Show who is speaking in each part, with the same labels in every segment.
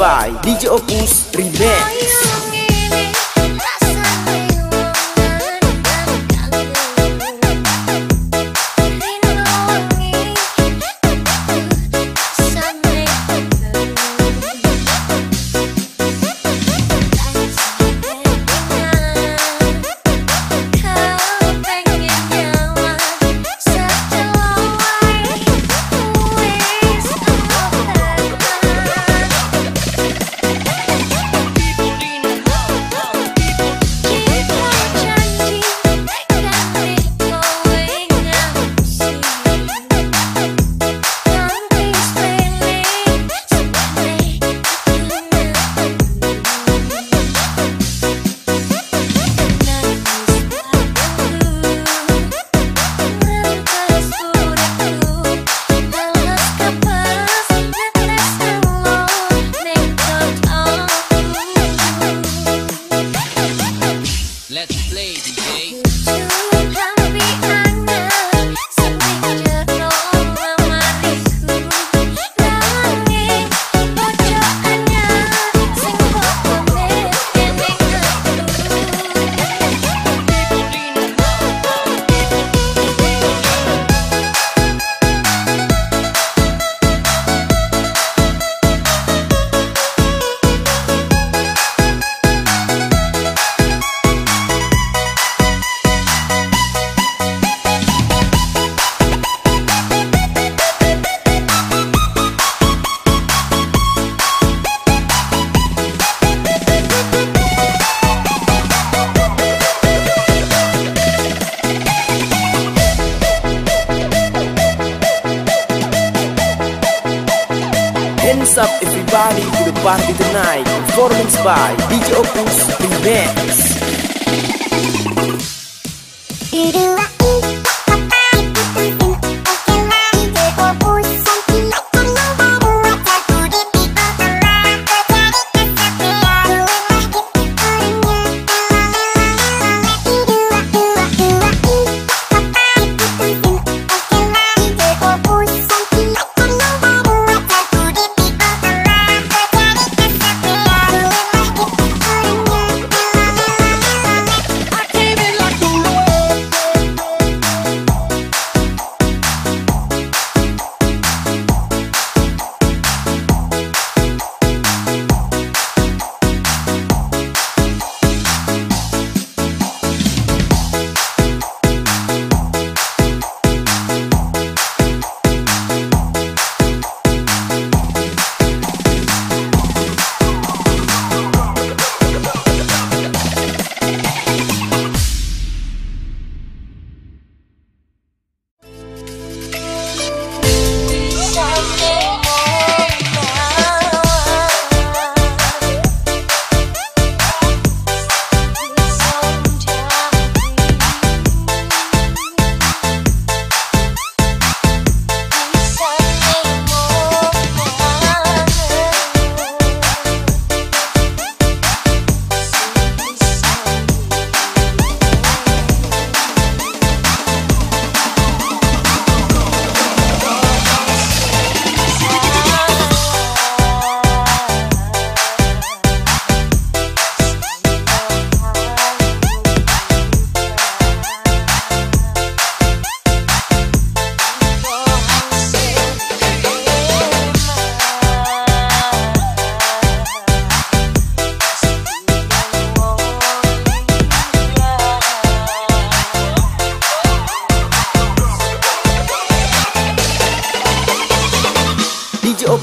Speaker 1: by DJ Opus Remix Hands up everybody? To the party tonight. Performance by DJ Opus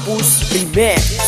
Speaker 1: os primeiros.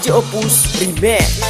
Speaker 1: DJ Opus Remix